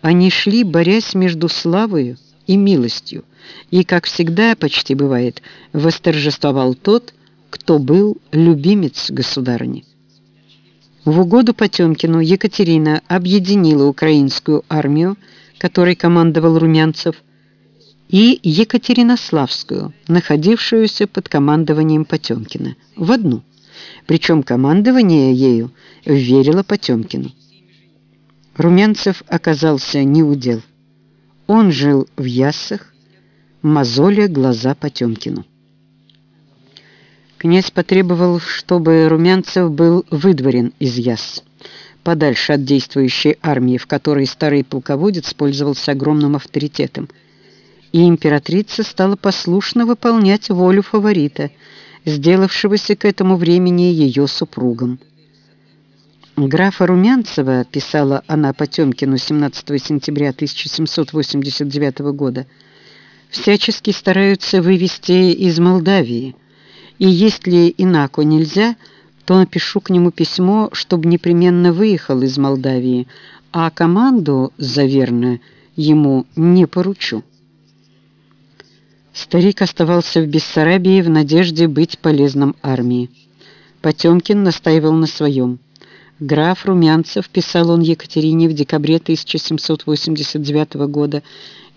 Они шли, борясь между славою и милостью, и, как всегда почти бывает, восторжествовал тот, кто был любимец государыни. В угоду Потемкину Екатерина объединила украинскую армию, которой командовал Румянцев, и Екатеринославскую, находившуюся под командованием Потемкина, в одну. Причем командование ею верило Потемкину. Румянцев оказался неудел. Он жил в Яссах, мозоля глаза Потемкину. Князь потребовал, чтобы Румянцев был выдворен из Яс, подальше от действующей армии, в которой старый полководец пользовался огромным авторитетом. И императрица стала послушно выполнять волю фаворита, сделавшегося к этому времени ее супругом. Графа Румянцева, писала она Потемкину 17 сентября 1789 года, всячески стараются вывести из Молдавии. И если инако нельзя, то напишу к нему письмо, чтобы непременно выехал из Молдавии, а команду заверно ему не поручу. Старик оставался в Бессарабии в надежде быть полезным армии. Потемкин настаивал на своем. Граф Румянцев, писал он Екатерине в декабре 1789 года,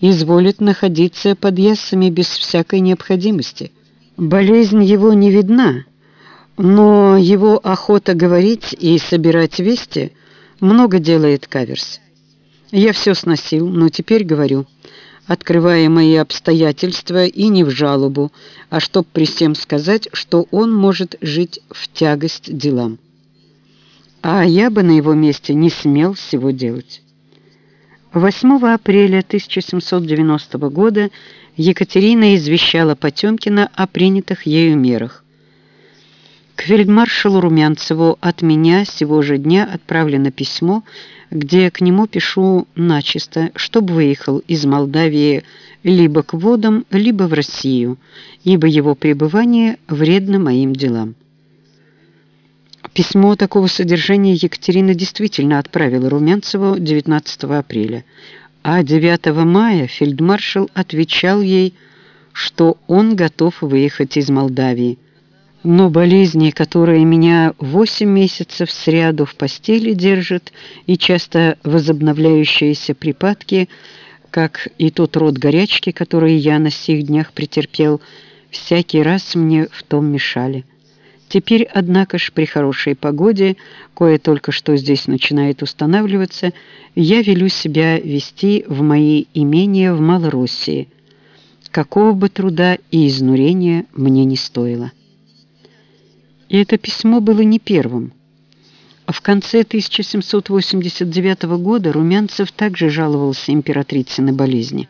изволит находиться под ясами без всякой необходимости. Болезнь его не видна, но его охота говорить и собирать вести много делает каверс. Я все сносил, но теперь говорю, открывая мои обстоятельства и не в жалобу, а чтоб при всем сказать, что он может жить в тягость делам. А я бы на его месте не смел всего делать. 8 апреля 1790 года Екатерина извещала Потемкина о принятых ею мерах. К фельдмаршалу Румянцеву от меня сего же дня отправлено письмо, где к нему пишу начисто, чтобы выехал из Молдавии либо к водам, либо в Россию, ибо его пребывание вредно моим делам. Письмо такого содержания Екатерина действительно отправила Румянцеву 19 апреля, а 9 мая фельдмаршал отвечал ей, что он готов выехать из Молдавии, но болезни, которые меня восемь месяцев сряду в постели держат, и часто возобновляющиеся припадки, как и тот род горячки, который я на сих днях претерпел, всякий раз мне в том мешали. Теперь, однако ж, при хорошей погоде, кое только что здесь начинает устанавливаться, я велю себя вести в мои имения в Малороссии, какого бы труда и изнурения мне не стоило. И это письмо было не первым. В конце 1789 года Румянцев также жаловался императрице на болезни.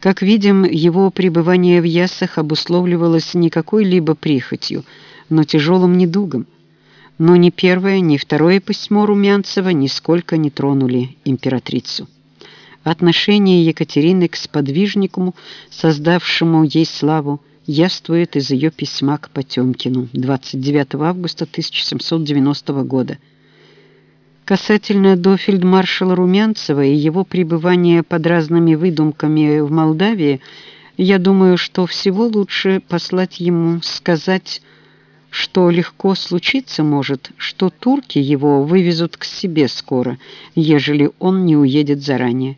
Как видим, его пребывание в Ясах обусловливалось не какой-либо прихотью, но тяжелым недугом. Но ни первое, ни второе письмо Румянцева нисколько не тронули императрицу. Отношение Екатерины к сподвижнику, создавшему ей славу, явствует из ее письма к Потемкину 29 августа 1790 года. Касательно до фельдмаршала Румянцева и его пребывания под разными выдумками в Молдавии, я думаю, что всего лучше послать ему сказать, что легко случиться может, что турки его вывезут к себе скоро, ежели он не уедет заранее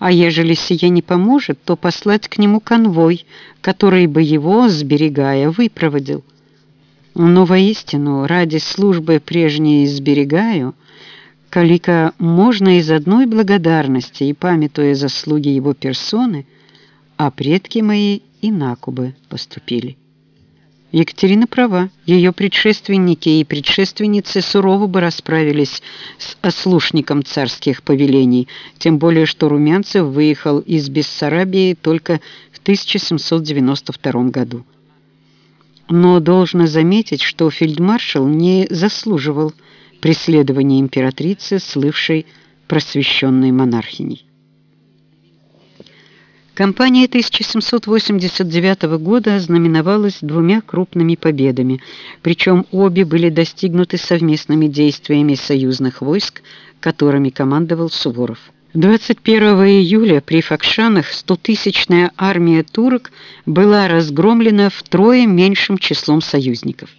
а ежели сие не поможет, то послать к нему конвой, который бы его, сберегая, выпроводил. Но воистину, ради службы прежней сберегаю, калика можно из одной благодарности и памятуя заслуги его персоны, а предки мои инако бы поступили. Екатерина права. Ее предшественники и предшественницы сурово бы расправились с ослушником царских повелений, тем более что Румянцев выехал из Бессарабии только в 1792 году. Но должно заметить, что фельдмаршал не заслуживал преследования императрицы, слывшей просвещенной монархиней. Кампания 1789 года знаменовалась двумя крупными победами, причем обе были достигнуты совместными действиями союзных войск, которыми командовал Суворов. 21 июля при Факшанах 100-тысячная армия турок была разгромлена втрое меньшим числом союзников.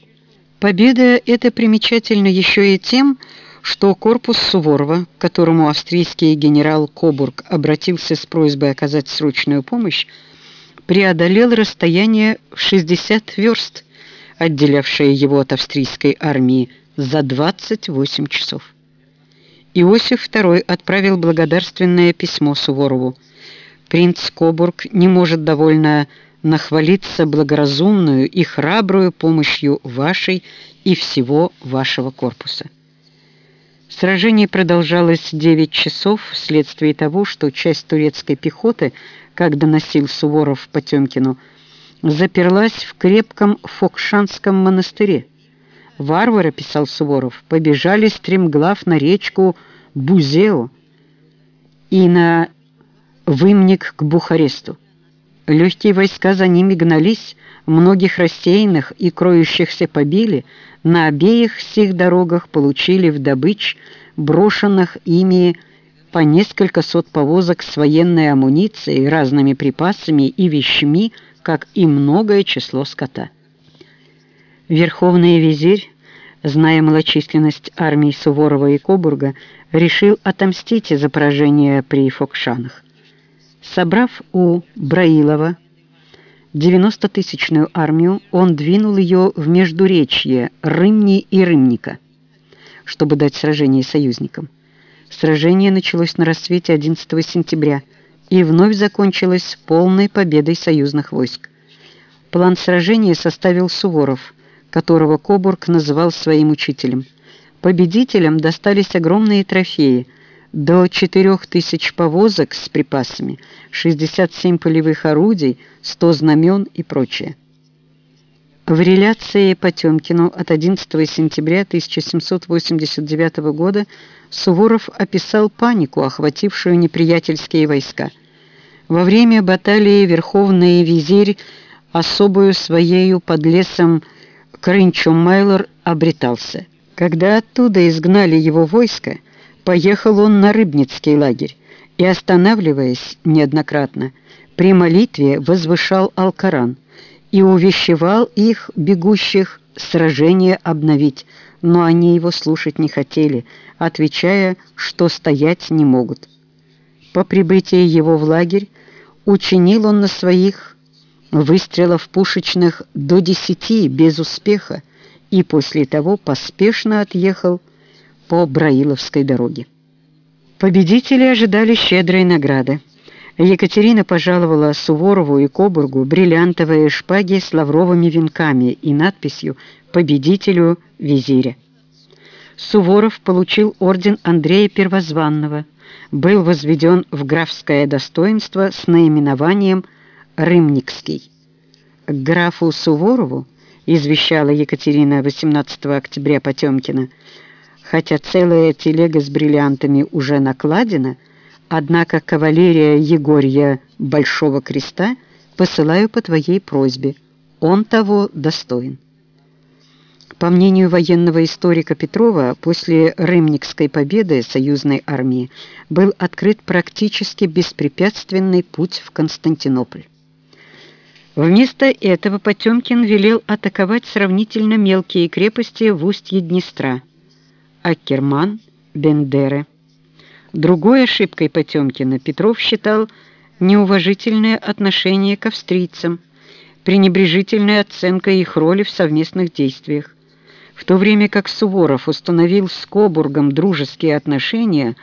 Победа эта примечательна еще и тем, что корпус Суворова, к которому австрийский генерал Кобург обратился с просьбой оказать срочную помощь, преодолел расстояние в 60 верст, отделявшее его от австрийской армии, за 28 часов. Иосиф II отправил благодарственное письмо Суворову. Принц Кобург не может довольно нахвалиться благоразумную и храбрую помощью вашей и всего вашего корпуса. Сражение продолжалось 9 часов вследствие того, что часть турецкой пехоты, как доносил Суворов Потемкину, заперлась в крепком Фокшанском монастыре. Варвары, писал Суворов, побежали стремглав на речку Бузео и на Вымник к Бухаресту. Легкие войска за ними гнались, многих рассеянных и кроющихся побили, на обеих сих дорогах получили в добычь брошенных ими по несколько сот повозок с военной амуницией, разными припасами и вещами, как и многое число скота. Верховный визирь, зная малочисленность армий Суворова и Кобурга, решил отомстить за поражение при Фокшанах. Собрав у Браилова 90-тысячную армию, он двинул ее в междуречье Рымни и Рымника, чтобы дать сражение союзникам. Сражение началось на рассвете 11 сентября и вновь закончилось полной победой союзных войск. План сражения составил Суворов, которого Кобург называл своим учителем. Победителям достались огромные трофеи – до 4000 повозок с припасами, 67 полевых орудий, 100 знамен и прочее. В реляции Потемкину от 11 сентября 1789 года Суворов описал панику, охватившую неприятельские войска. Во время баталии Верховный визирь особую своею под лесом Крынчо-Майлор обретался. Когда оттуда изгнали его войско, поехал он на Рыбницкий лагерь и, останавливаясь неоднократно, при молитве возвышал Алкаран и увещевал их, бегущих, сражение обновить, но они его слушать не хотели, отвечая, что стоять не могут. По прибытии его в лагерь учинил он на своих выстрелов пушечных до десяти без успеха и после того поспешно отъехал по Браиловской дороге. Победители ожидали щедрой награды. Екатерина пожаловала Суворову и Кобургу бриллиантовые шпаги с лавровыми венками и надписью «Победителю визиря». Суворов получил орден Андрея Первозванного, был возведен в графское достоинство с наименованием «Рымникский». Графу Суворову, извещала Екатерина 18 октября Потемкина, хотя целая телега с бриллиантами уже накладена – Однако кавалерия Егорья Большого Креста посылаю по твоей просьбе. Он того достоин. По мнению военного историка Петрова, после Рымникской победы союзной армии был открыт практически беспрепятственный путь в Константинополь. Вместо этого Потемкин велел атаковать сравнительно мелкие крепости в устье Днестра – Аккерман, Бендеры, Другой ошибкой Потемкина Петров считал неуважительное отношение к австрийцам, пренебрежительная оценка их роли в совместных действиях. В то время как Суворов установил с Кобургом дружеские отношения,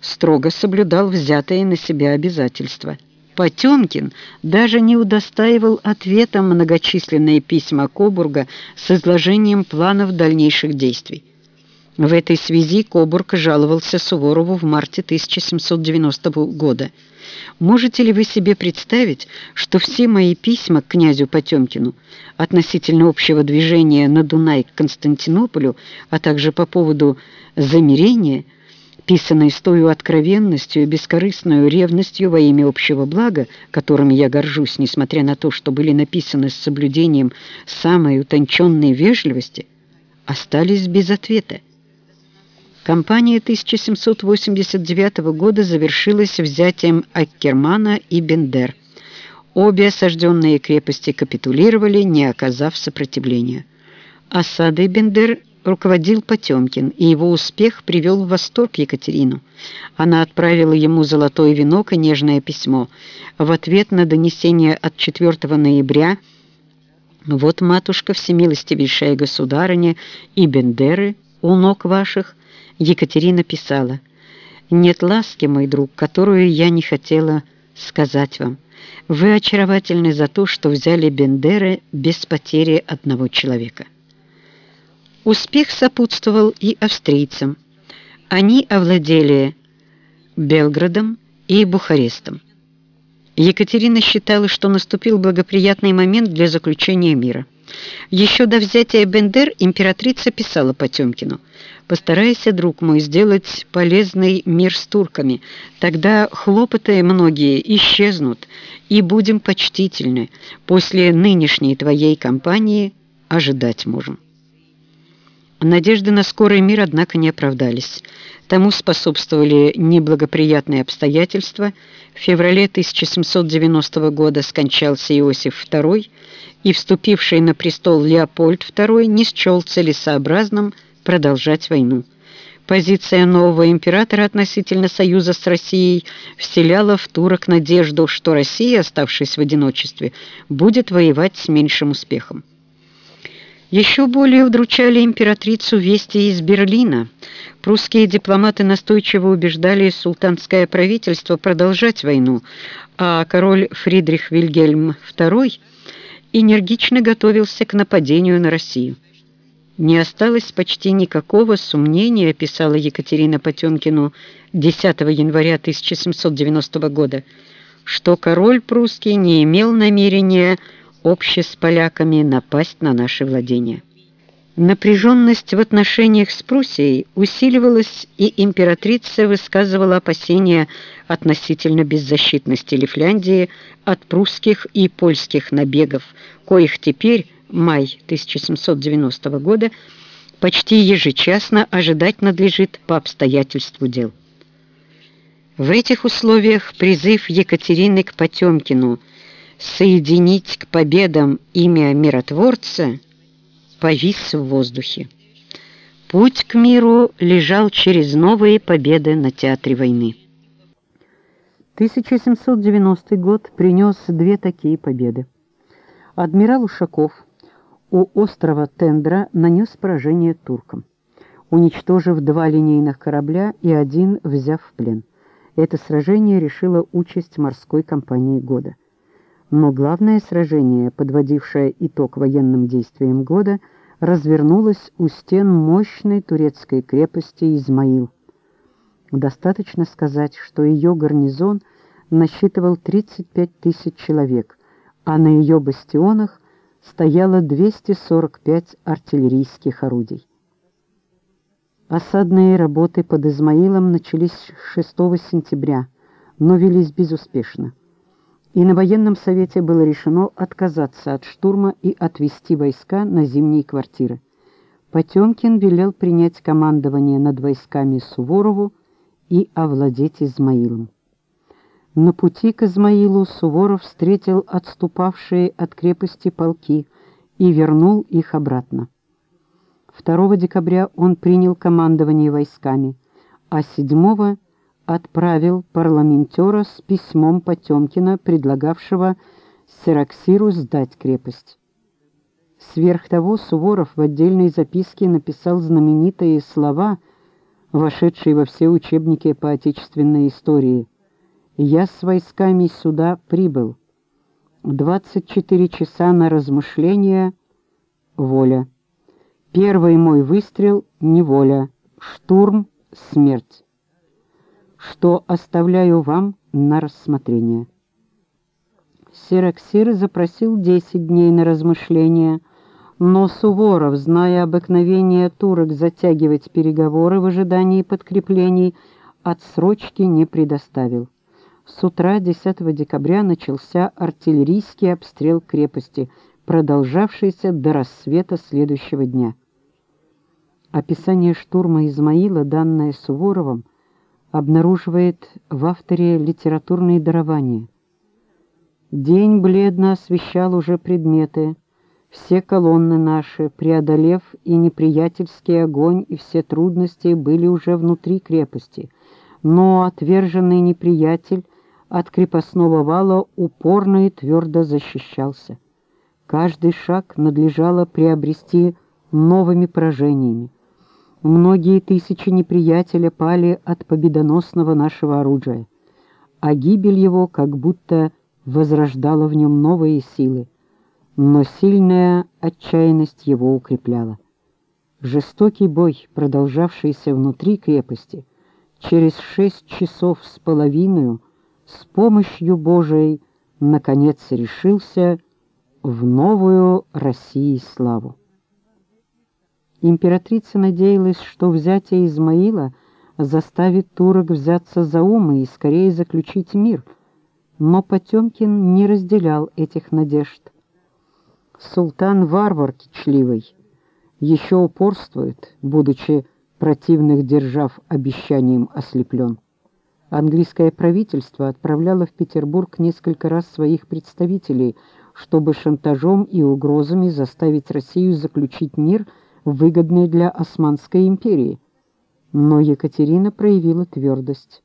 строго соблюдал взятые на себя обязательства. Потемкин даже не удостаивал ответом многочисленные письма Кобурга с изложением планов дальнейших действий. В этой связи Кобург жаловался Суворову в марте 1790 года. «Можете ли вы себе представить, что все мои письма к князю Потемкину относительно общего движения на Дунай к Константинополю, а также по поводу замирения, писанные с той откровенностью и бескорыстной ревностью во имя общего блага, которыми я горжусь, несмотря на то, что были написаны с соблюдением самой утонченной вежливости, остались без ответа. Кампания 1789 года завершилась взятием Аккермана и Бендер. Обе осажденные крепости капитулировали, не оказав сопротивления. Осадой Бендер руководил Потемкин, и его успех привел в восторг Екатерину. Она отправила ему золотой венок и нежное письмо. В ответ на донесение от 4 ноября «Вот, матушка, всемилостивейшая государыня и Бендеры у ног ваших», Екатерина писала, «Нет ласки, мой друг, которую я не хотела сказать вам. Вы очаровательны за то, что взяли Бендеры без потери одного человека». Успех сопутствовал и австрийцам. Они овладели Белградом и Бухарестом. Екатерина считала, что наступил благоприятный момент для заключения мира. Еще до взятия Бендер императрица писала Потемкину «Постарайся, друг мой, сделать полезный мир с турками, тогда хлопоты многие исчезнут, и будем почтительны. После нынешней твоей кампании ожидать можем». Надежды на скорый мир, однако, не оправдались. Тому способствовали неблагоприятные обстоятельства. В феврале 1790 года скончался Иосиф II, и вступивший на престол Леопольд II не счел целесообразным продолжать войну. Позиция нового императора относительно союза с Россией вселяла в турок надежду, что Россия, оставшись в одиночестве, будет воевать с меньшим успехом. Еще более удручали императрицу вести из Берлина. Прусские дипломаты настойчиво убеждали султанское правительство продолжать войну, а король Фридрих Вильгельм II – энергично готовился к нападению на Россию. Не осталось почти никакого сомнения, писала Екатерина Потемкину 10 января 1790 года, что король прусский не имел намерения обще с поляками напасть на наши владения. Напряженность в отношениях с Пруссией усиливалась, и императрица высказывала опасения относительно беззащитности Лифляндии от прусских и польских набегов, коих теперь, май 1790 года, почти ежечасно ожидать надлежит по обстоятельству дел. В этих условиях призыв Екатерины к Потемкину соединить к победам имя миротворца повис в воздухе. Путь к миру лежал через новые победы на театре войны. 1790 год принес две такие победы. Адмирал Ушаков у острова Тендра нанес поражение туркам, уничтожив два линейных корабля и один взяв в плен. Это сражение решило участь морской компании года. Но главное сражение, подводившее итог военным действиям года, развернулось у стен мощной турецкой крепости Измаил. Достаточно сказать, что ее гарнизон насчитывал 35 тысяч человек, а на ее бастионах стояло 245 артиллерийских орудий. Осадные работы под Измаилом начались 6 сентября, но велись безуспешно. И на военном совете было решено отказаться от штурма и отвести войска на зимние квартиры. Потемкин велел принять командование над войсками Суворову и овладеть Измаилом. На пути к Измаилу Суворов встретил отступавшие от крепости полки и вернул их обратно. 2 декабря он принял командование войсками, а 7 отправил парламентера с письмом Потемкина, предлагавшего Сираксиру сдать крепость. Сверх того Суворов в отдельной записке написал знаменитые слова, вошедшие во все учебники по отечественной истории. «Я с войсками сюда прибыл. 24 часа на размышления — воля». Первый мой выстрел — неволя, штурм — смерть. Что оставляю вам на рассмотрение. Сираксир запросил десять дней на размышление, но Суворов, зная обыкновение турок затягивать переговоры в ожидании подкреплений, отсрочки не предоставил. С утра 10 декабря начался артиллерийский обстрел крепости, продолжавшийся до рассвета следующего дня. Описание штурма Измаила, данное Суворовым, обнаруживает в авторе литературные дарования. День бледно освещал уже предметы, все колонны наши, преодолев и неприятельский огонь, и все трудности были уже внутри крепости, но отверженный неприятель от крепостного вала упорно и твердо защищался. Каждый шаг надлежало приобрести новыми поражениями. Многие тысячи неприятеля пали от победоносного нашего оружия, а гибель его как будто возрождала в нем новые силы, но сильная отчаянность его укрепляла. Жестокий бой, продолжавшийся внутри крепости, через шесть часов с половиной, с помощью Божией, наконец решился в новую России славу. Императрица надеялась, что взятие Измаила заставит турок взяться за ум и скорее заключить мир, но Потемкин не разделял этих надежд. Султан варвар кичливый, еще упорствует, будучи противных держав обещанием ослеплен. Английское правительство отправляло в Петербург несколько раз своих представителей, чтобы шантажом и угрозами заставить Россию заключить мир – выгодной для Османской империи, но Екатерина проявила твердость.